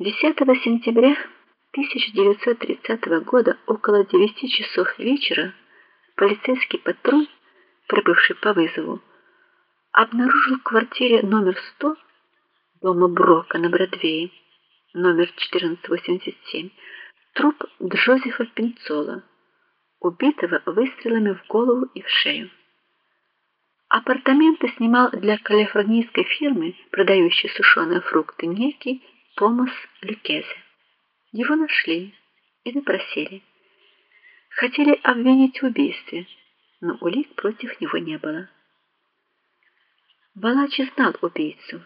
10 сентября 1930 года около 9 часов вечера полицейский патруль, прибывший по вызову, обнаружил в квартире номер 100 дома Брока на Бродвее, номер 1487, труп Джозефа Пинцола, убитого выстрелами в голову и в шею. Апартаменты снимал для калифорнийской фирмы, продающей сушеные фрукты, некий Томас Люкезе. Его нашли и допросили. Хотели обвинить в убийстве, но улик против него не было. Балачи знал убийцу.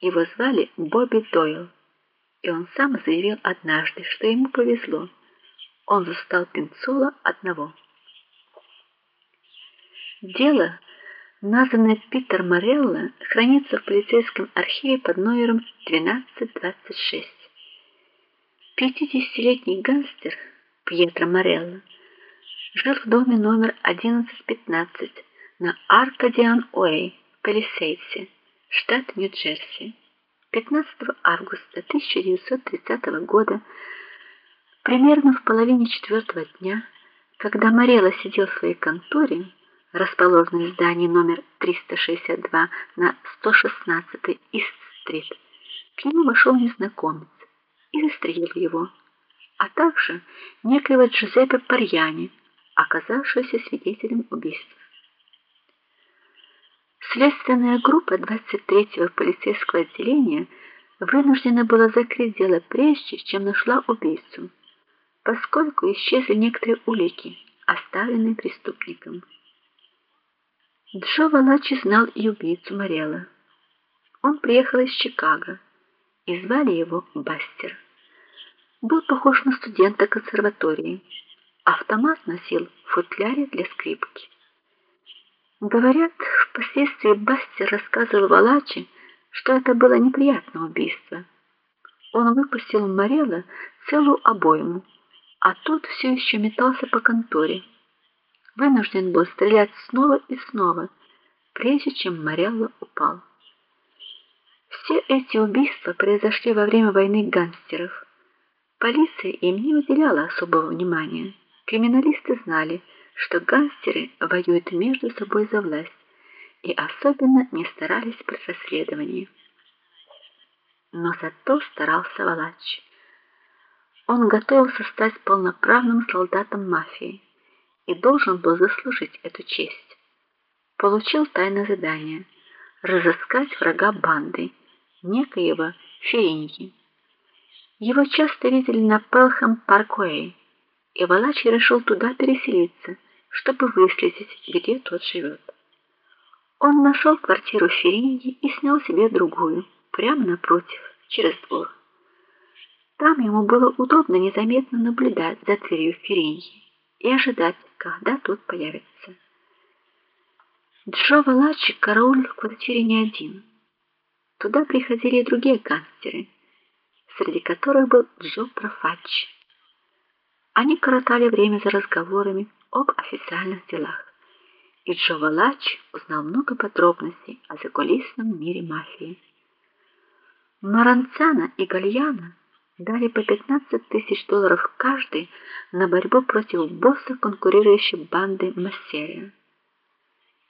Его звали Бобби Дойл, и он сам заявил однажды, что ему повезло. Он застал Пинцола одного. Дело названный Питер Морелло, хранится в полицейском архиве под номером 1226. Пятидесятилетний гангстер Пьетро Морелло жил в доме номер 1115 на Аркадиан-Уэй, Палисейдсе, штат Нью-Джерси. 15 августа 1930 года, примерно в половине четвертого дня, когда Морелло сидел в своей конторе, расположенный в здании номер 362 на 116 Ист-стрит. К нему вошел незнакомец и застрелил его, а также некоего Джузеппе Парьяни, оказавшегося свидетелем убийства. Следственная группа 23-го полицейского отделения вынуждена была закрыть дело прежде, чем нашла убийцу, поскольку исчезли некоторые улики, оставленные преступником. Джо Валачи знал и убийцу Морелла. Он приехал из Чикаго, и звали его Бастер. Был похож на студента консерватории. Автомат носил в футляре для скрипки. Говорят, впоследствии Бастер рассказывал Валачи, что это было неприятное убийство. Он выпустил Морелла целую обойму, а тот все еще метался по конторе вынужден был стрелять снова и снова, прежде чем Морелло упал. Все эти убийства произошли во время войны гангстеров. Полиция им не уделяла особого внимания. Криминалисты знали, что гангстеры воюют между собой за власть и особенно не старались при расследовании. Но зато старался Валач. Он готовился стать полноправным солдатом мафии и должен был заслужить эту честь. Получил тайное задание разыскать врага банды, некоего Ференьи. Его часто видели на Пелхэм Парквей, и Валачи решил туда переселиться, чтобы выследить, где тот живет. Он нашел квартиру Ференьи и снял себе другую, прямо напротив, через двор. Там ему было удобно незаметно наблюдать за дверью Ференьи и ожидать, когда тот появится. Джо Валачи караулил в квартире не один. Туда приходили и другие гангстеры, среди которых был Джо Профачи. Они коротали время за разговорами об официальных делах. И Джо Валачи узнал много подробностей о закулисном мире мафии. Маранцана и Гальяна дали по 15 тысяч долларов каждый на борьбу против босса конкурирующей банды Массерия.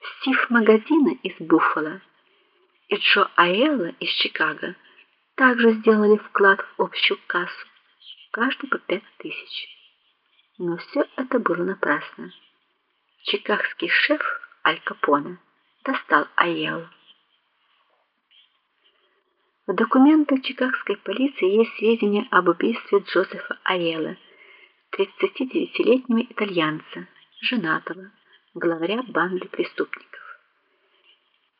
Стив Магазина из Буффало и Джо Аэлла из Чикаго также сделали вклад в общую кассу, каждый по 5 тысяч. Но все это было напрасно. Чикагский шеф Аль Капоне достал Аэллу. В документах чикагской полиции есть сведения об убийстве Джозефа Аэла, 39-летнего итальянца, женатого, главаря банды преступников.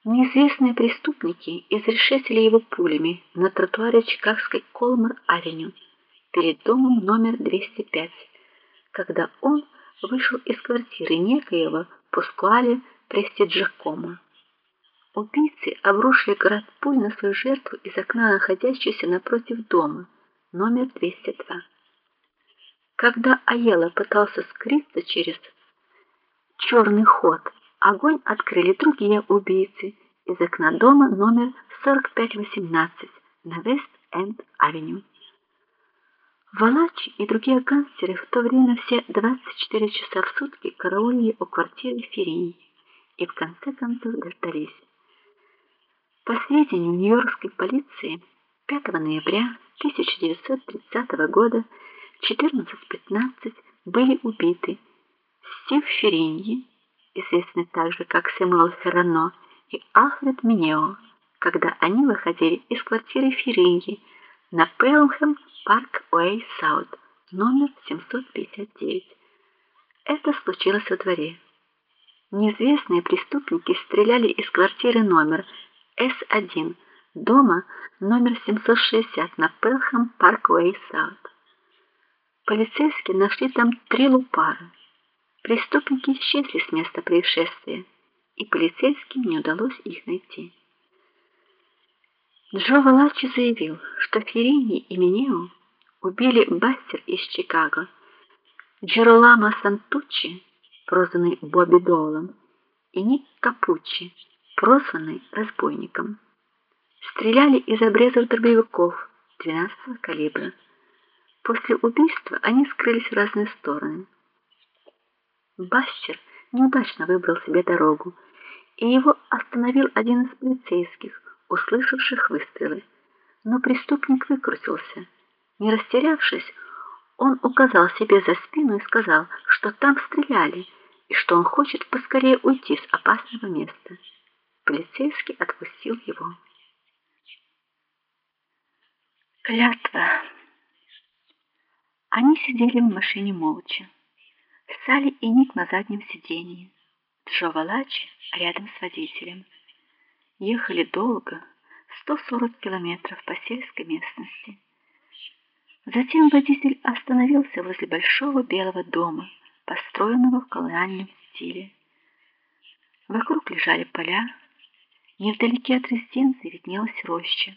Неизвестные преступники изрешетили его пулями на тротуаре чикагской Колмар-авеню перед домом номер 205, когда он вышел из квартиры некоего Пускуале Престиджакома. Убийцы обрушили град пуль на свою жертву из окна, находящегося напротив дома, номер 202. Когда Аела пытался скрыться через черный ход, огонь открыли другие убийцы из окна дома номер 4518 на Вест-Энд-авеню. Валачи и другие гангстеры в то время все 24 часа в сутки караулили у квартиры Ферини и в конце концов дождались. По сведениям Нью-Йоркской полиции, 5 ноября 1930 года 14:15 были убиты Стив Фериньи, известный также как Сэмюэл Феррано, и Альфред Минео, когда они выходили из квартиры Фериньи на Пелхэм Парк Уэй Саут, номер 759. Это случилось во дворе. Неизвестные преступники стреляли из квартиры номер С1 дома номер 760 на Пелхэм Парк Уэй Саут. Полицейские нашли там три лупары. Преступники исчезли с места происшествия, и полицейским не удалось их найти. Джо Валачи заявил, что Ферини и Минео убили Бастер из Чикаго, Джеролама Сантуччи, прозванный Бобби Доллом, и Ник Капуччи, прозванный разбойником. Стреляли из обрезов дробовиков 12 калибра. После убийства они скрылись в разные стороны. Бастер неудачно выбрал себе дорогу, и его остановил один из полицейских услышавших выстрелы. Но преступник выкрутился. Не растерявшись, он указал себе за спину и сказал, что там стреляли и что он хочет поскорее уйти с опасного места. Полицейский отпустил его. Клятва. Они сидели в машине молча. Салли и Ник на заднем сиденье. Джо Валачи рядом с водителем. Ехали долго, 140 километров по сельской местности. Затем водитель остановился возле большого белого дома, построенного в колониальном стиле. Вокруг лежали поля, невдалеке от резиденции виднелась роща.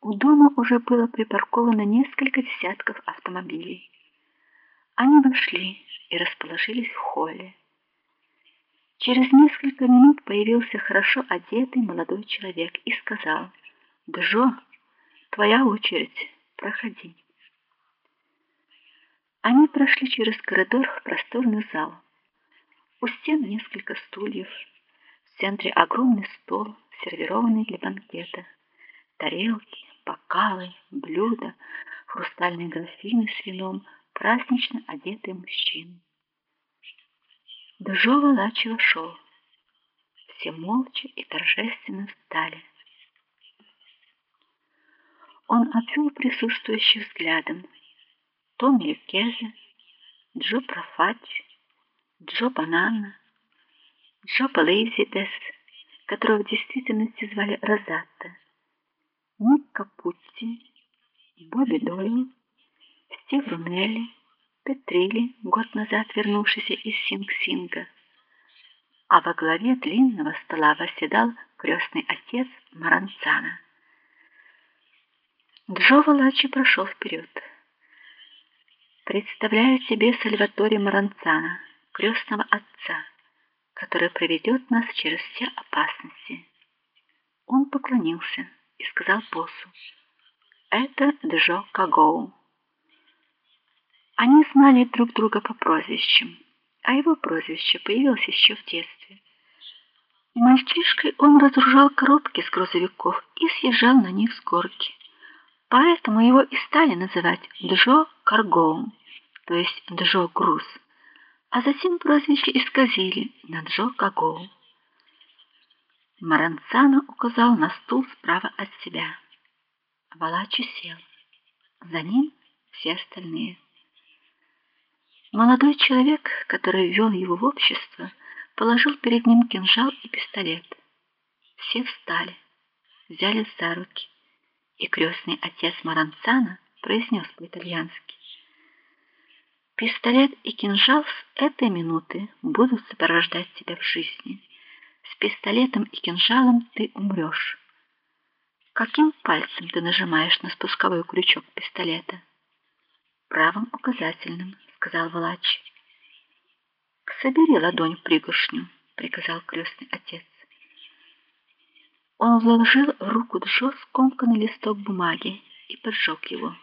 У дома уже было припарковано несколько десятков автомобилей. Они вошли и расположились в холле. Через несколько минут появился хорошо одетый молодой человек и сказал: "Джо, твоя очередь, проходи". Они прошли через коридор в просторный зал. У стен несколько стульев, в центре огромный стол, сервированный для банкета. Тарелки, бокалы, блюда, хрустальные графины с вином, празднично одетые мужчины. Джо Валачи шел. Все молча и торжественно встали. Он обвел присутствующих взглядом. Томми Кезе, Джо Профати, Джо Банана, Джо Палейзидес, которого в действительности звали Розатта, Ник Капутти, Бобби Дойл, Стив Рунелли, Петрили, год назад вернувшийся из Синг-Синга. А во главе длинного стола восседал крестный отец Маранцана. Джо Валачи прошел вперед. Представляю себе Сальваторе Маранцана, крестного отца, который проведет нас через все опасности. Он поклонился и сказал боссу: "Это Джо Кагоу". Они знали друг друга по прозвищам, а его прозвище появилось еще в детстве. Мальчишкой он разгружал коробки с грузовиков и съезжал на них с горки. Поэтому его и стали называть Джо Каргоу, то есть Джо Груз. А затем прозвище исказили на Джо Кагоу. Маранцано указал на стул справа от себя. Валачи сел. За ним все остальные. Молодой человек, который вел его в общество, положил перед ним кинжал и пистолет. Все встали, взяли за руки, и крестный отец Маранцана произнес по-итальянски: Пистолет и кинжал с этой минуты будут сопровождать тебя в жизни. С пистолетом и кинжалом ты умрешь. Каким пальцем ты нажимаешь на спусковой крючок пистолета? Правым указательным сказал Валач. Собери ладонь в пригоршню, приказал крестный отец. Он вложил в руку Джо скомканный листок бумаги и поджег его.